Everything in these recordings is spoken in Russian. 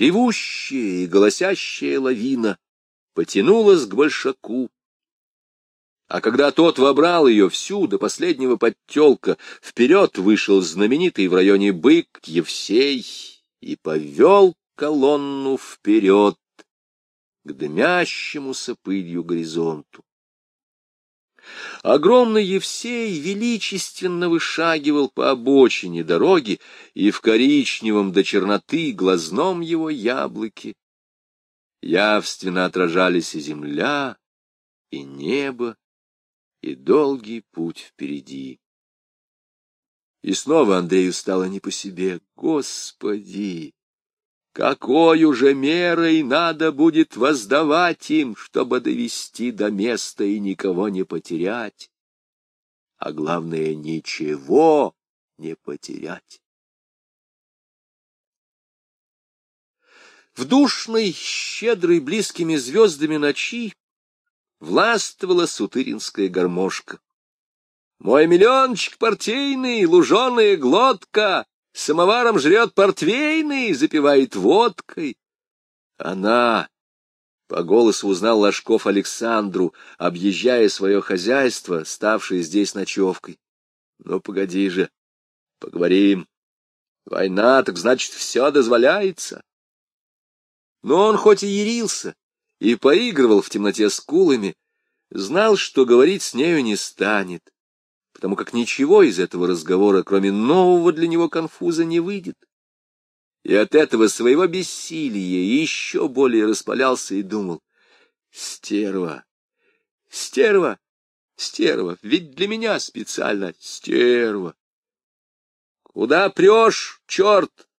ревущая и голосящая лавина потянулась к большаку. А когда тот вобрал ее всю до последнего подтелка, вперед вышел знаменитый в районе бык Евсей и повел колонну вперед к дымящемуся пылью горизонту. Огромный Евсей величественно вышагивал по обочине дороги, и в коричневом до черноты глазном его яблоке явственно отражались и земля, и небо, и долгий путь впереди. И снова Андрею стало не по себе. Господи! Какой уже мерой надо будет воздавать им, чтобы довести до места и никого не потерять? А главное, ничего не потерять. В душной, щедрой близкими звездами ночи властвовала сутыринская гармошка. Мой миллиончик партийный, луженая глотка, самоваром жрет портвейный, запивает водкой. Она, по голосу узнал Ложков Александру, объезжая свое хозяйство, ставшее здесь ночевкой. Ну, погоди же, поговорим. Война, так значит, все дозволяется. Но он хоть и ярился, и поигрывал в темноте скулами, знал, что говорить с нею не станет потому как ничего из этого разговора, кроме нового для него конфуза, не выйдет. И от этого своего бессилия еще более распалялся и думал, «Стерва! Стерва! Стерва! Ведь для меня специально стерва! Куда прешь, черт?»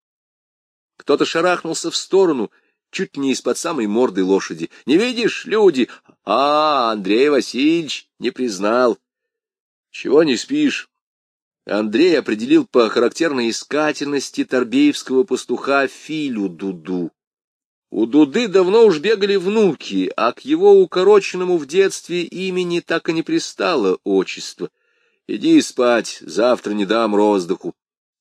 Кто-то шарахнулся в сторону, чуть не из-под самой морды лошади. «Не видишь, люди? А, Андрей Васильевич не признал. Чего не спишь? Андрей определил по характерной искательности торбеевского пастуха Филю Дуду. У Дуды давно уж бегали внуки, а к его укороченному в детстве имени так и не пристало отчество. Иди спать, завтра не дам роздыху.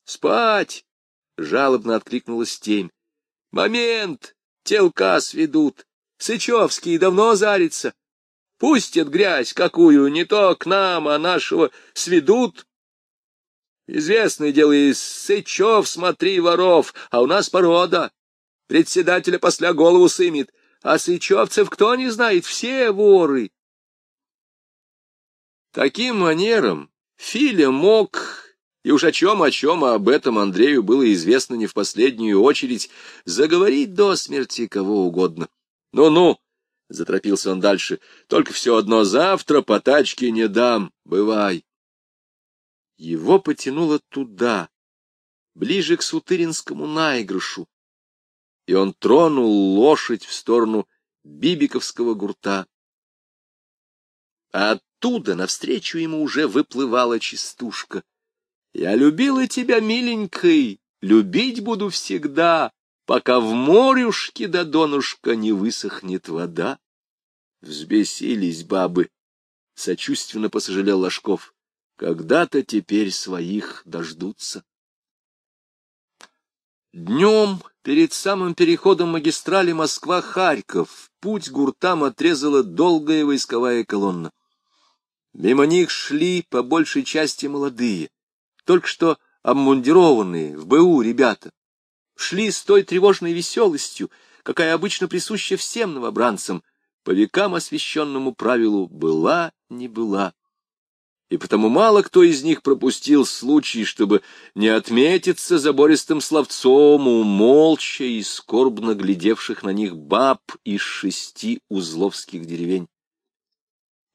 Спать! — жалобно откликнулась тень. Момент! Телка сведут. Сычевский давно зарится. Пустят грязь какую, не то к нам, а нашего сведут. Известное дело из сычев, смотри, воров, а у нас порода. Председателя после голову сымет, а сычевцев кто не знает, все воры. Таким манером Филя мог, и уж о чем, о чем, а об этом Андрею было известно не в последнюю очередь, заговорить до смерти кого угодно. Ну-ну, — заторопился он дальше. — Только все одно завтра по тачке не дам. Бывай. Его потянуло туда, ближе к Сутыринскому наигрышу, и он тронул лошадь в сторону Бибиковского гурта. А оттуда навстречу ему уже выплывала частушка. «Я любила тебя, миленькой, любить буду всегда, пока в морюшке до донышка не высохнет вода. Взбесились бабы, — сочувственно посожалел Ложков. Когда-то теперь своих дождутся. Днем, перед самым переходом магистрали Москва-Харьков, путь гуртам отрезала долгая войсковая колонна. Мимо них шли по большей части молодые, только что обмундированные, в БУ ребята шли с той тревожной веселостью, какая обычно присуща всем новобранцам, по векам освященному правилу «была, не была». И потому мало кто из них пропустил случай, чтобы не отметиться забористым словцом у молча и скорбно глядевших на них баб из шести узловских деревень.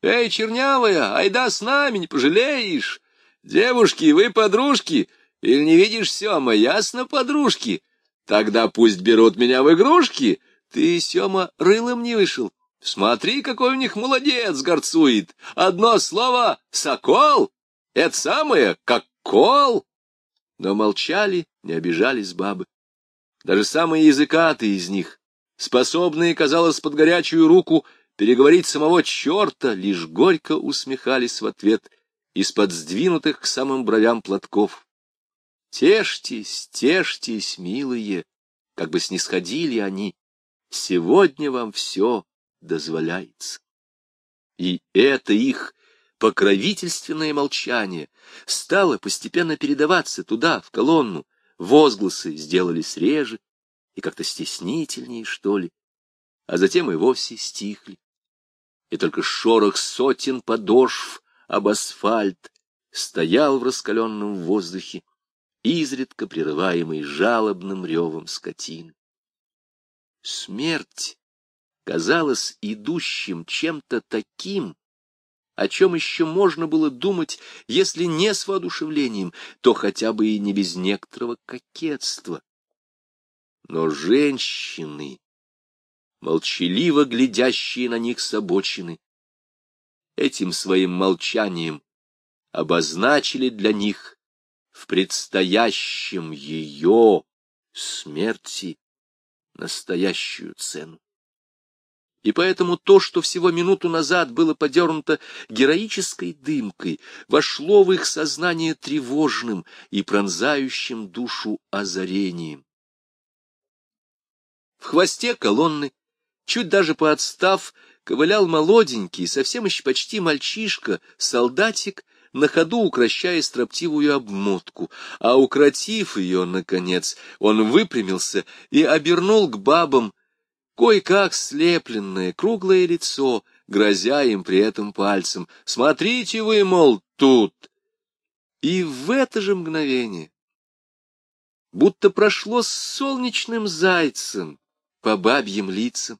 «Эй, чернявая, айда с нами, не пожалеешь! Девушки, вы подружки, или не видишь, Сема, ясно, подружки?» Тогда пусть берут меня в игрушки. Ты, Сема, рылом не вышел. Смотри, какой у них молодец горцует. Одно слово — сокол. Это самое, как кол. Но молчали, не обижались бабы. Даже самые языкатые из них, способные, казалось, под горячую руку переговорить самого черта, лишь горько усмехались в ответ из-под сдвинутых к самым бровям платков. Тешьтесь, тешьтесь, милые, как бы снисходили они, сегодня вам все дозволяется. И это их покровительственное молчание стало постепенно передаваться туда, в колонну, возгласы сделались реже и как-то стеснительнее, что ли, а затем и вовсе стихли. И только шорох сотен подошв об асфальт стоял в раскаленном воздухе, изредка прерываемый жалобным ревом скотины. Смерть казалась идущим чем-то таким, о чем еще можно было думать, если не с воодушевлением, то хотя бы и не без некоторого кокетства. Но женщины, молчаливо глядящие на них с обочины, этим своим молчанием обозначили для них в предстоящем ее смерти настоящую цену. И поэтому то, что всего минуту назад было подернуто героической дымкой, вошло в их сознание тревожным и пронзающим душу озарением. В хвосте колонны, чуть даже поотстав, ковылял молоденький, совсем еще почти мальчишка, солдатик, на ходу укращая строптивую обмотку, а укротив ее, наконец, он выпрямился и обернул к бабам кое-как слепленное круглое лицо, грозя им при этом пальцем. «Смотрите вы, мол, тут!» И в это же мгновение, будто прошло с солнечным зайцем по бабьим лицам,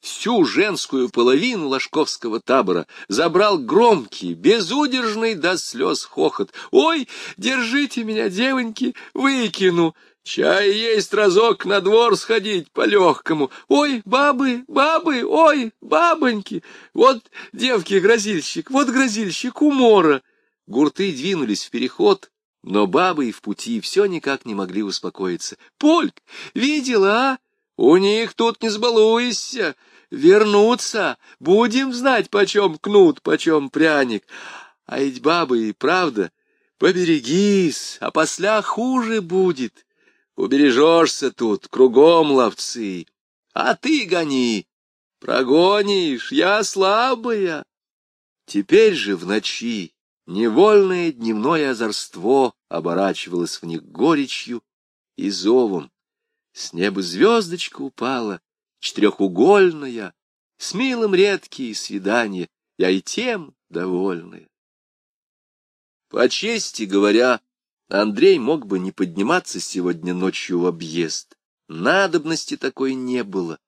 всю женскую половину ложковского табора забрал громкий, безудержный до слез хохот. «Ой, держите меня, девоньки, выкину!» Чай есть разок на двор сходить по-легкому. Ой, бабы, бабы, ой, бабоньки. Вот девки-грозильщик, вот грозильщик умора. Гурты двинулись в переход, но бабы и в пути все никак не могли успокоиться. Польк, видела, а? У них тут не сбалуйся. Вернуться, будем знать, почем кнут, почем пряник. А ведь бабы и правда, поберегись, а после хуже будет. Убережешься тут, кругом ловцы, а ты гони. Прогонишь, я слабая. Теперь же в ночи невольное дневное озорство оборачивалось в них горечью и зовом. С неба звездочка упала, четырехугольная, с милым редкие свидания, я и тем довольная. По чести говоря, Андрей мог бы не подниматься сегодня ночью в объезд. Надобности такой не было.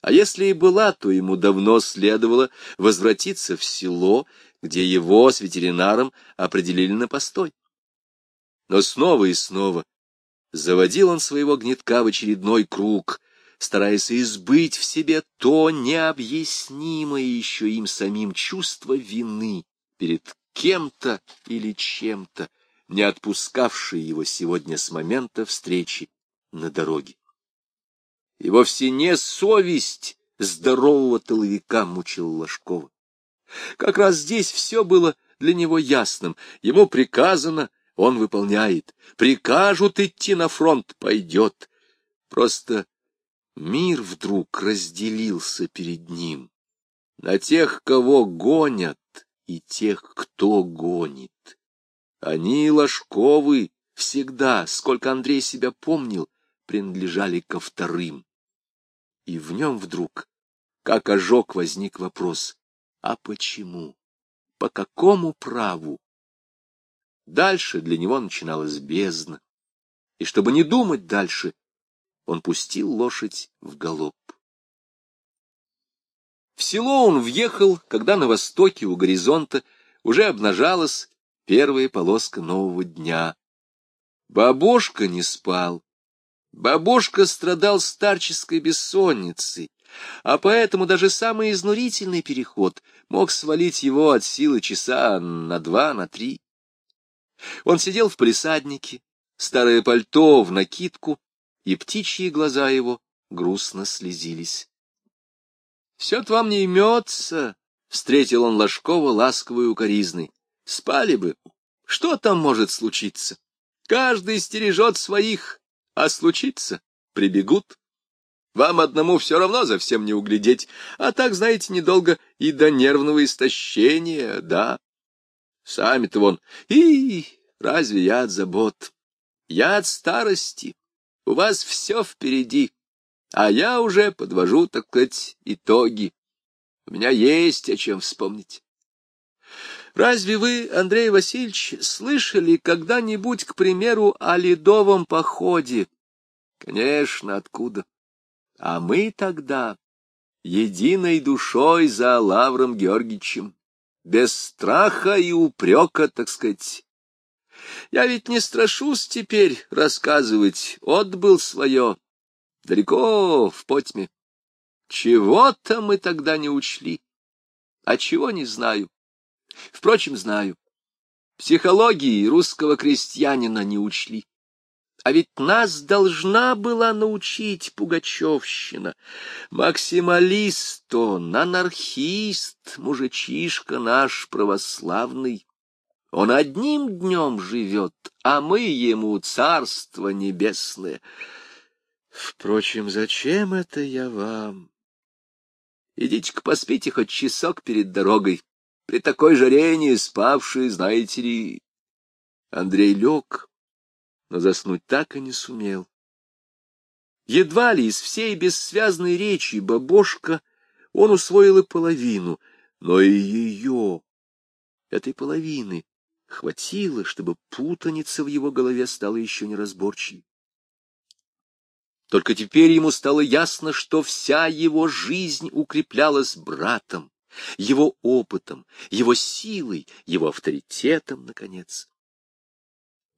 А если и была, то ему давно следовало возвратиться в село, где его с ветеринаром определили на постой. Но снова и снова заводил он своего гнетка в очередной круг, стараясь избыть в себе то необъяснимое еще им самим чувство вины перед кем-то или чем-то, не отпускавшие его сегодня с момента встречи на дороге. И вовсе не совесть здорового тыловика мучила Ложкова. Как раз здесь все было для него ясным. Ему приказано, он выполняет. Прикажут идти на фронт, пойдет. Просто мир вдруг разделился перед ним на тех, кого гонят, и тех, кто гонит. Они, Ложковы, всегда, сколько Андрей себя помнил, принадлежали ко вторым. И в нем вдруг, как ожог, возник вопрос, а почему? По какому праву? Дальше для него начиналась бездна. И чтобы не думать дальше, он пустил лошадь в галоп. В село он въехал, когда на востоке у горизонта уже обнажалась первая полоска нового дня. Бабушка не спал. Бабушка страдал старческой бессонницей, а поэтому даже самый изнурительный переход мог свалить его от силы часа на два, на три. Он сидел в палисаднике, старое пальто в накидку, и птичьи глаза его грустно слезились. — Все-то вам не имется, — встретил он Ложкова ласковой укоризной. Спали бы. Что там может случиться? Каждый стережет своих, А случится, прибегут. Вам одному все равно за всем не углядеть, а так, знаете, недолго и до нервного истощения, да. Сами-то вон, и разве я от забот? Я от старости. У вас все впереди, а я уже подвожу, так сказать, итоги. У меня есть о чем вспомнить. Разве вы, Андрей Васильевич, слышали когда-нибудь, к примеру, о ледовом походе? Конечно, откуда? А мы тогда единой душой за Лавром Георгиевичем, без страха и упрека, так сказать. Я ведь не страшусь теперь рассказывать, отбыл свое, далеко в потьме. Чего-то мы тогда не учли, а чего не знаю. Впрочем, знаю. Психологии русского крестьянина не учли. А ведь нас должна была научить Пугачевщина. Максималист он, анархист, мужичишка наш православный. Он одним днем живет, а мы ему царство небесное. Впрочем, зачем это я вам? Идите-ка поспите хоть часок перед дорогой. При такой жаре не спавший, знаете ли... Андрей лег, но заснуть так и не сумел. Едва ли из всей бессвязной речи бабошка он усвоил и половину, но и ее, этой половины, хватило, чтобы путаница в его голове стала еще неразборчивей. Только теперь ему стало ясно, что вся его жизнь укреплялась братом, его опытом, его силой, его авторитетом, наконец.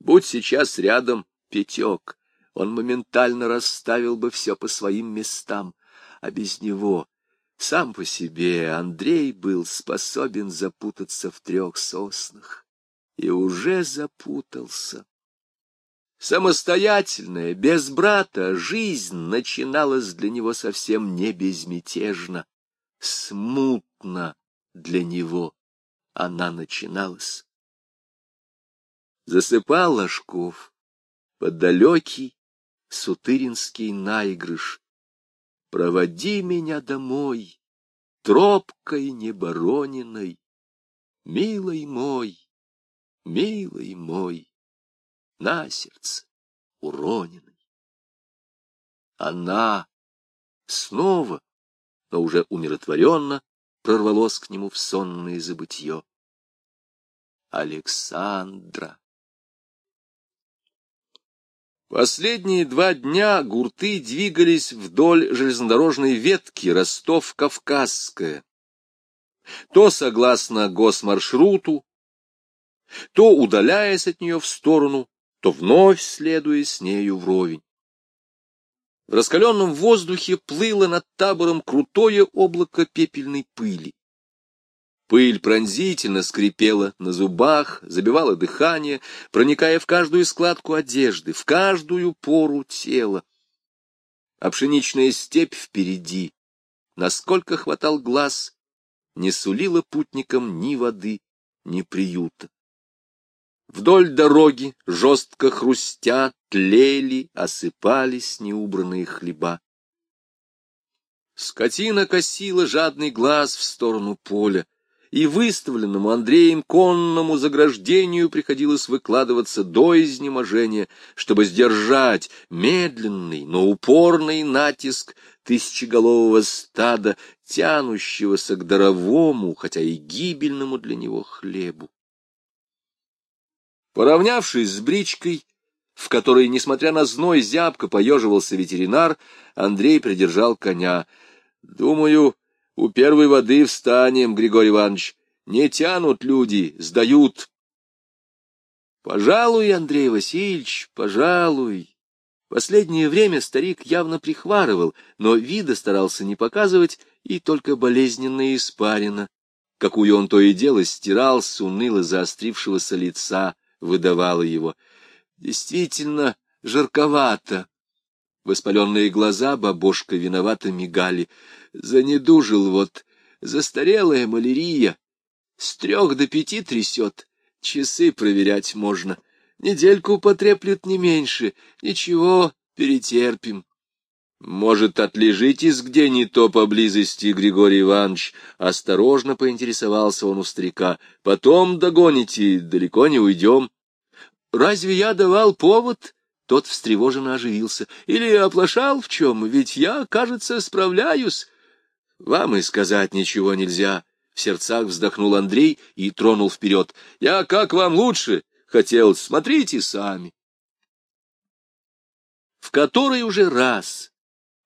Будь сейчас рядом Пятек, он моментально расставил бы все по своим местам, а без него, сам по себе, Андрей был способен запутаться в трех соснах. И уже запутался. Самостоятельная, без брата, жизнь начиналась для него совсем не безмятежно. Смутно для него она начиналась. Засыпал Ложков под далекий сутыринский наигрыш. Проводи меня домой, тропкой неборониной, милый мой, милый мой на сердце уроненной. Она снова, но уже умиротворенно, прорвалось к нему в сонное забытье. Александра. Последние два дня гурты двигались вдоль железнодорожной ветки Ростов-Кавказская. То согласно госмаршруту, то удаляясь от нее в сторону, то вновь следуя с нею вровень. В раскаленном воздухе плыло над табором крутое облако пепельной пыли. Пыль пронзительно скрипела на зубах, забивала дыхание, проникая в каждую складку одежды, в каждую пору тела. А пшеничная степь впереди, насколько хватал глаз, не сулила путникам ни воды, ни приюта. Вдоль дороги, жестко хрустя, тлели, осыпались неубранные хлеба. Скотина косила жадный глаз в сторону поля, и выставленному Андреем конному заграждению приходилось выкладываться до изнеможения, чтобы сдержать медленный, но упорный натиск тысячеголового стада, тянущегося к даровому, хотя и гибельному для него хлебу. Поравнявшись с бричкой, в которой, несмотря на зной, зябко поеживался ветеринар, Андрей придержал коня. — Думаю, у первой воды встанем, Григорий Иванович. Не тянут люди, сдают. — Пожалуй, Андрей Васильевич, пожалуй. Последнее время старик явно прихварывал, но вида старался не показывать, и только болезненно испарина, какую он то и дело стирал с уныло заострившегося лица, выдавала его. Действительно, жарковато. Воспаленные глаза бабушка виновато мигали. Занедужил вот, застарелая малярия. С трех до пяти трясет, часы проверять можно. Недельку потреплют не меньше. Ничего, перетерпим. Может, отлежитесь где не то поблизости, Григорий Иванович? Осторожно поинтересовался он у старика. Потом догоните, далеко не уйдем. Разве я давал повод? Тот встревоженно оживился. Или оплошал в чем? Ведь я, кажется, справляюсь. Вам и сказать ничего нельзя. В сердцах вздохнул Андрей и тронул вперед. Я как вам лучше хотел, смотрите сами. В который уже раз,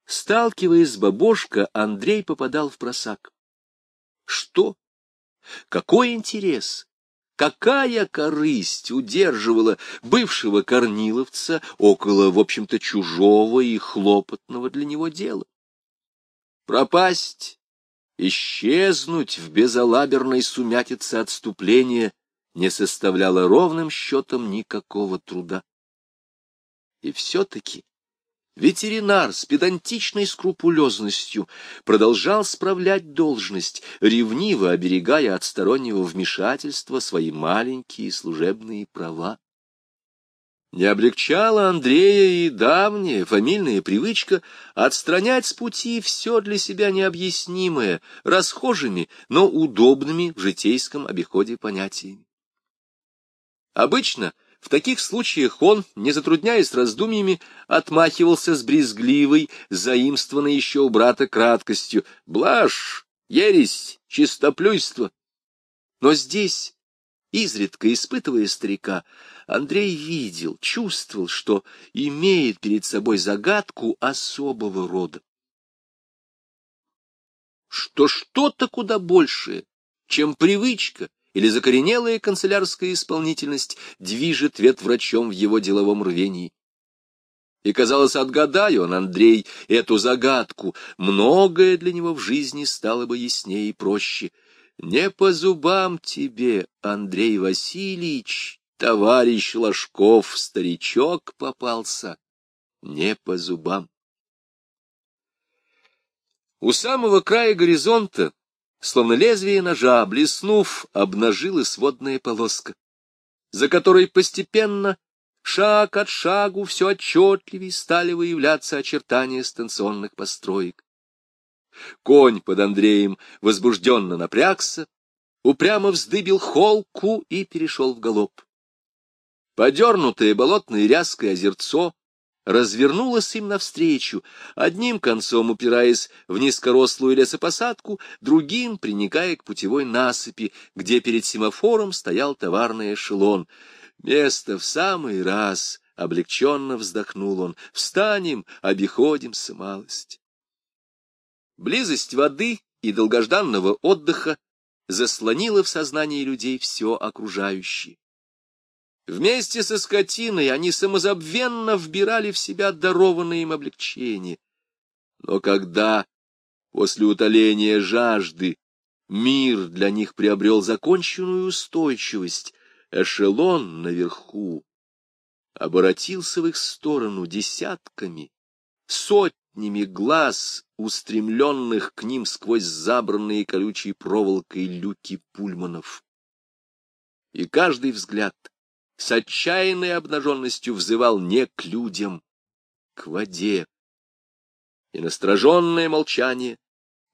сталкиваясь с бабушка, Андрей попадал в просак. Что? Какой интерес? Какая корысть удерживала бывшего корниловца около, в общем-то, чужого и хлопотного для него дела? Пропасть, исчезнуть в безалаберной сумятице отступления не составляло ровным счетом никакого труда. И все-таки ветеринар с педантичной скрупулезностью продолжал справлять должность, ревниво оберегая от стороннего вмешательства свои маленькие служебные права. Не облегчала Андрея и давняя фамильная привычка отстранять с пути все для себя необъяснимое, расхожими, но удобными в житейском обиходе понятиями. Обычно в таких случаях он, не затрудняясь раздумьями, отмахивался с брезгливой, заимствованной еще у брата краткостью. Блажь, ересь, чистоплюйство. Но здесь, изредка испытывая старика, Андрей видел, чувствовал, что имеет перед собой загадку особого рода. Что что-то куда большее, чем привычка, или закоренелая канцелярская исполнительность движет ветврачом в его деловом рвении. И, казалось, отгадаю он, Андрей, эту загадку, многое для него в жизни стало бы яснее и проще. Не по зубам тебе, Андрей Васильевич, товарищ Ложков, старичок попался, не по зубам. У самого края горизонта словно лезвие ножа, блеснув, обнажилась водная полоска, за которой постепенно, шаг от шагу, все отчетливее стали выявляться очертания станционных построек. Конь под Андреем возбужденно напрягся, упрямо вздыбил холку и перешел в галоп. Подернутое болотной ряской озерцо развернулась им навстречу, одним концом упираясь в низкорослую лесопосадку, другим приникая к путевой насыпи, где перед семафором стоял товарный эшелон. Место в самый раз, — облегченно вздохнул он, — встанем, обиходимся малость. Близость воды и долгожданного отдыха заслонила в сознании людей все окружающее. Вместе со скотиной они самозабвенно вбирали в себя дарованное им облегчение. Но когда, после утоления жажды, мир для них приобрел законченную устойчивость, эшелон наверху обратился в их сторону десятками, сотнями глаз, устремленных к ним сквозь забранные колючей проволокой люки пульманов. И каждый взгляд — с отчаянной обнаженностью взывал не к людям, к воде. И настороженное молчание,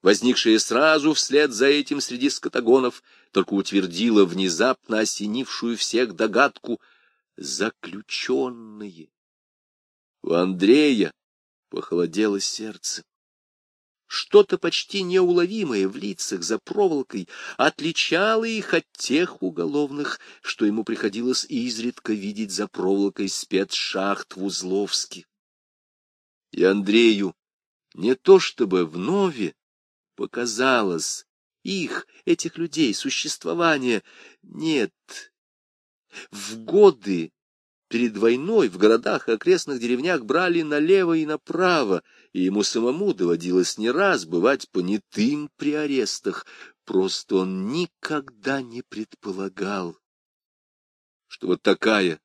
возникшее сразу вслед за этим среди скотагонов, только утвердило внезапно осенившую всех догадку заключенные. У Андрея похолодело сердце. Что-то почти неуловимое в лицах за проволокой отличало их от тех уголовных, что ему приходилось изредка видеть за проволокой спецшахт в Узловске. И Андрею не то чтобы вновь показалось их, этих людей, существование, нет. В годы Перед войной в городах и окрестных деревнях брали налево и направо, и ему самому доводилось не раз бывать понятым при арестах. Просто он никогда не предполагал, что вот такая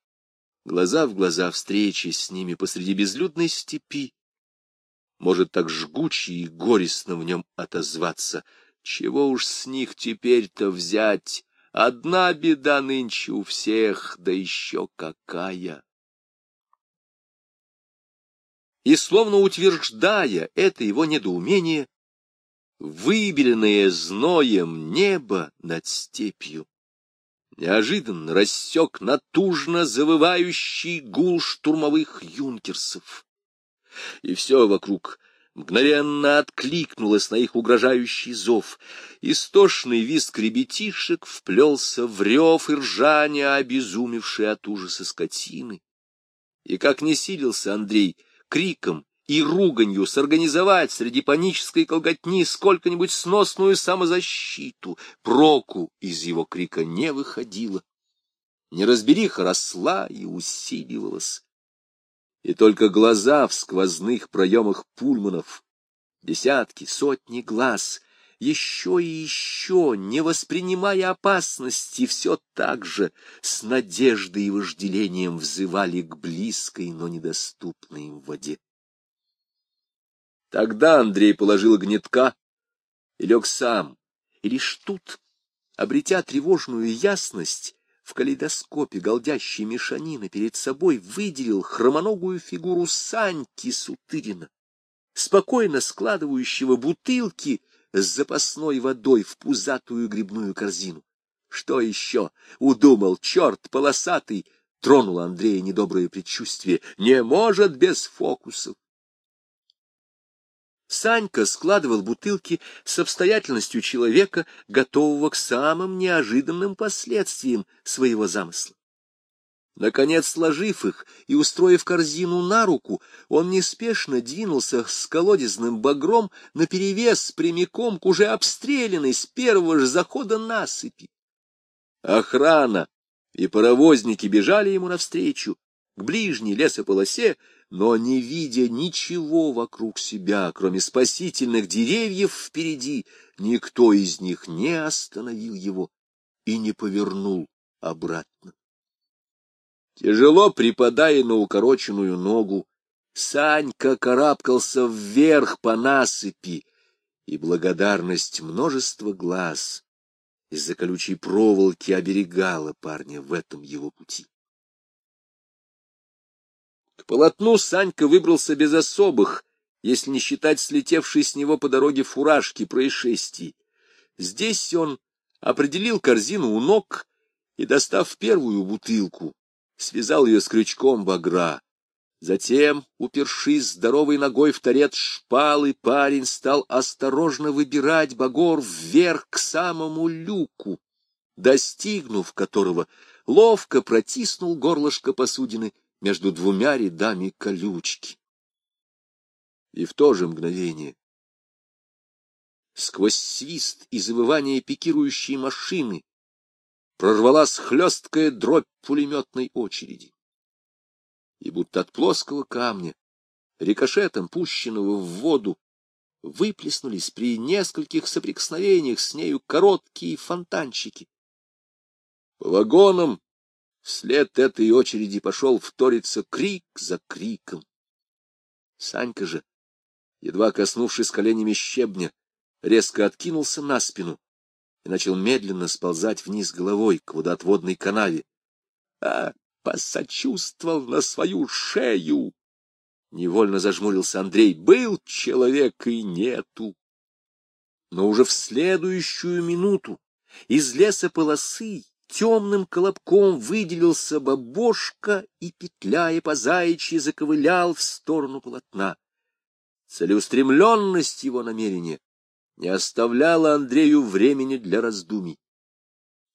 глаза в глаза встречи с ними посреди безлюдной степи может так жгуче и горестно в нем отозваться. Чего уж с них теперь-то взять? Одна беда нынче у всех, да еще какая! И, словно утверждая это его недоумение, выбеленное зноем небо над степью, неожиданно рассек натужно завывающий гул штурмовых юнкерсов. И все вокруг мгновенно откликнулось на их угрожающий зов. Истошный визг ребятишек вплелся в рев и ржание, обезумевшей от ужаса скотины. И как не силился Андрей криком и руганью сорганизовать среди панической колготни сколько-нибудь сносную самозащиту, проку из его крика не выходило. Неразбериха росла и усиливалась. И только глаза в сквозных проемах пульманов, десятки, сотни глаз, еще и еще, не воспринимая опасности, все так же с надеждой и вожделением взывали к близкой, но недоступной им воде. Тогда Андрей положил гнетка и лег сам, и лишь тут, обретя тревожную ясность, в калейдоскопе голдящей мешанины перед собой выделил хромоногую фигуру Саньки Сутырина, спокойно складывающего бутылки с запасной водой в пузатую грибную корзину. Что еще? Удумал черт полосатый, тронуло Андрея недоброе предчувствие. Не может без фокусов. Санька складывал бутылки с обстоятельностью человека, готового к самым неожиданным последствиям своего замысла. Наконец, сложив их и устроив корзину на руку, он неспешно двинулся с колодезным багром наперевес прямиком к уже обстрелянной с первого же захода насыпи. Охрана и паровозники бежали ему навстречу к ближней лесополосе, но, не видя ничего вокруг себя, кроме спасительных деревьев впереди, никто из них не остановил его и не повернул обратно. Тяжело припадая на укороченную ногу, Санька карабкался вверх по насыпи, и благодарность множества глаз из-за колючей проволоки оберегала парня в этом его пути. К полотну Санька выбрался без особых, если не считать слетевшей с него по дороге фуражки происшествий. Здесь он определил корзину у ног и, достав первую бутылку, связал ее с крючком багра. Затем, упершись здоровой ногой в торец шпалы, парень стал осторожно выбирать багор вверх к самому люку, достигнув которого, ловко протиснул горлышко посудины между двумя рядами колючки. И в то же мгновение сквозь свист и завывание пикирующей машины прорвалась хлесткая дробь пулеметной очереди. И будто от плоского камня, рикошетом пущенного в воду, выплеснулись при нескольких соприкосновениях с нею короткие фонтанчики. По вагонам Вслед этой очереди пошел вториться крик за криком. Санька же, едва коснувшись коленями щебня, резко откинулся на спину и начал медленно сползать вниз головой к водоотводной канаве. А, посочувствовал на свою шею! Невольно зажмурился Андрей. Был человек и нету. Но уже в следующую минуту из леса полосы темным колобком выделился бабошка и, петляя по заячьи, заковылял в сторону полотна. Целеустремленность его намерения не оставляла Андрею времени для раздумий.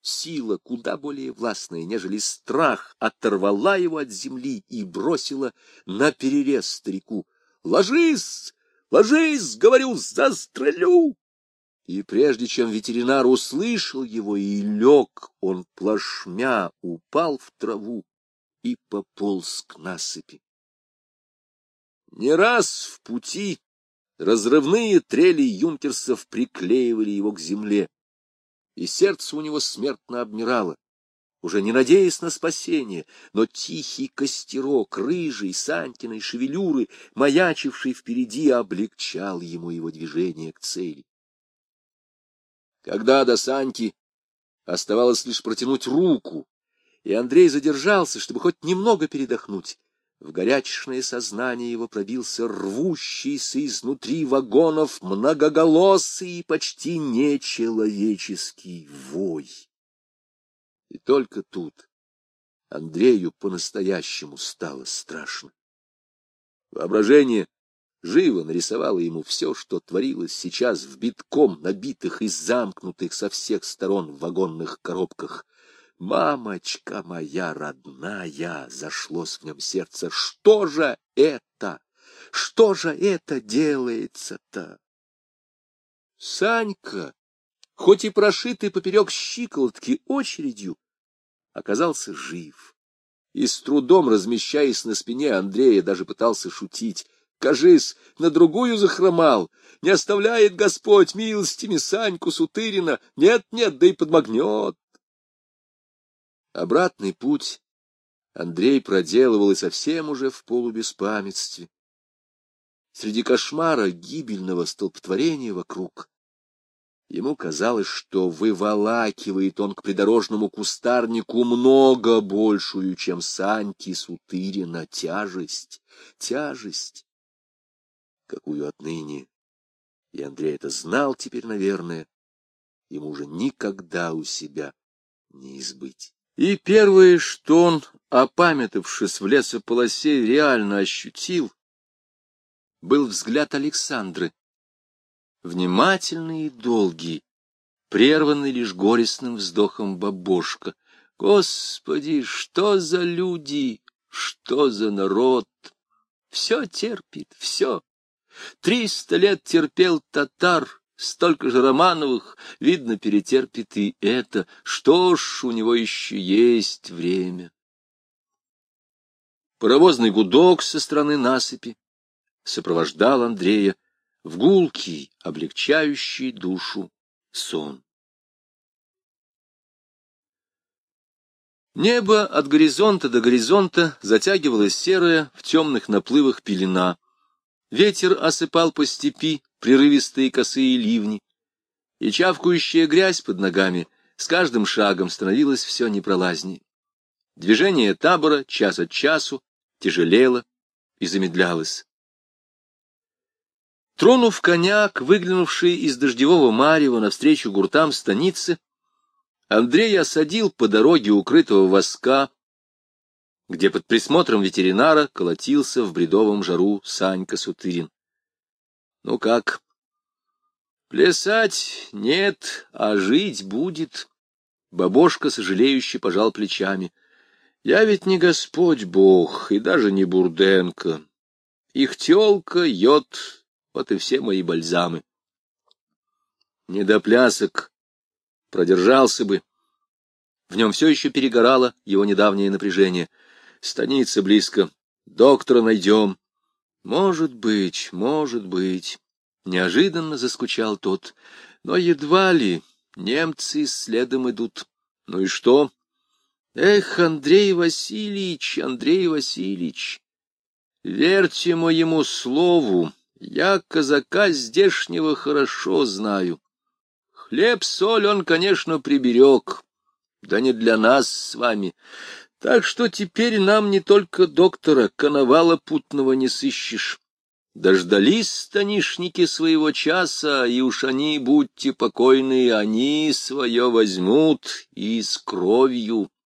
Сила, куда более властная, нежели страх, оторвала его от земли и бросила на перерез старику. — Ложись! Ложись! — говорю, — застрелю! И прежде чем ветеринар услышал его и лег, он плашмя упал в траву и пополз к насыпи. Не раз в пути разрывные трели юнкерсов приклеивали его к земле, и сердце у него смертно обмирало, уже не надеясь на спасение, но тихий костерок рыжий Санькиной шевелюры, маячивший впереди, облегчал ему его движение к цели. Когда до Саньки оставалось лишь протянуть руку, и Андрей задержался, чтобы хоть немного передохнуть, В горячечное сознание его пробился рвущийся изнутри вагонов многоголосый и почти нечеловеческий вой. И только тут Андрею по-настоящему стало страшно. Воображение живо нарисовало ему все, что творилось сейчас в битком набитых и замкнутых со всех сторон вагонных коробках. «Мамочка моя родная!» — зашлось в нем сердце. «Что же это? Что же это делается-то?» Санька, хоть и прошитый поперек щиколотки очередью, оказался жив. И с трудом размещаясь на спине Андрея, даже пытался шутить. Кажись, на другую захромал. Не оставляет Господь милостями Саньку Сутырина. Нет-нет, да и подмогнет. Обратный путь Андрей проделывал и совсем уже в полубеспамятстве. Среди кошмара гибельного столпотворения вокруг ему казалось, что выволакивает он к придорожному кустарнику много большую, чем Саньки Сутырина, тяжесть, тяжесть, какую отныне, и Андрей это знал теперь, наверное, ему уже никогда у себя не избыть. И первое, что он, опамятавшись в лесополосе, реально ощутил, был взгляд Александры, внимательный и долгий, прерванный лишь горестным вздохом бабушка. Господи, что за люди, что за народ! Все терпит, все. Триста лет терпел татар, Столько же Романовых, видно, перетерпит и это. Что ж, у него еще есть время. Паровозный гудок со стороны насыпи сопровождал Андрея в гулкий, облегчающий душу сон. Небо от горизонта до горизонта затягивалось серое в темных наплывах пелена. Ветер осыпал по степи прерывистые косые ливни, и чавкающая грязь под ногами с каждым шагом становилась все непролазнее. Движение табора час от часу тяжелело и замедлялось. Тронув коняк, выглянувший из дождевого марева навстречу гуртам станицы, Андрей осадил по дороге укрытого воска, где под присмотром ветеринара колотился в бредовом жару Санька Сутырин. Ну как? Плясать нет, а жить будет. Бабошка сожалеюще пожал плечами. Я ведь не Господь Бог и даже не Бурденко. Их тёлка, йод, вот и все мои бальзамы. Не до плясок продержался бы. В нем все еще перегорало его недавнее напряжение. Станица близко, доктора найдем. Может быть, может быть. Неожиданно заскучал тот. Но едва ли немцы следом идут. Ну и что? Эх, Андрей Васильевич, Андрей Васильевич, верьте моему слову, я казака здешнего хорошо знаю. Хлеб-соль он, конечно, приберег, да не для нас с вами. Так что теперь нам не только доктора коновала путного не сыщешь. Дождались станишники своего часа, и уж они, будьте покойны, они свое возьмут и с кровью.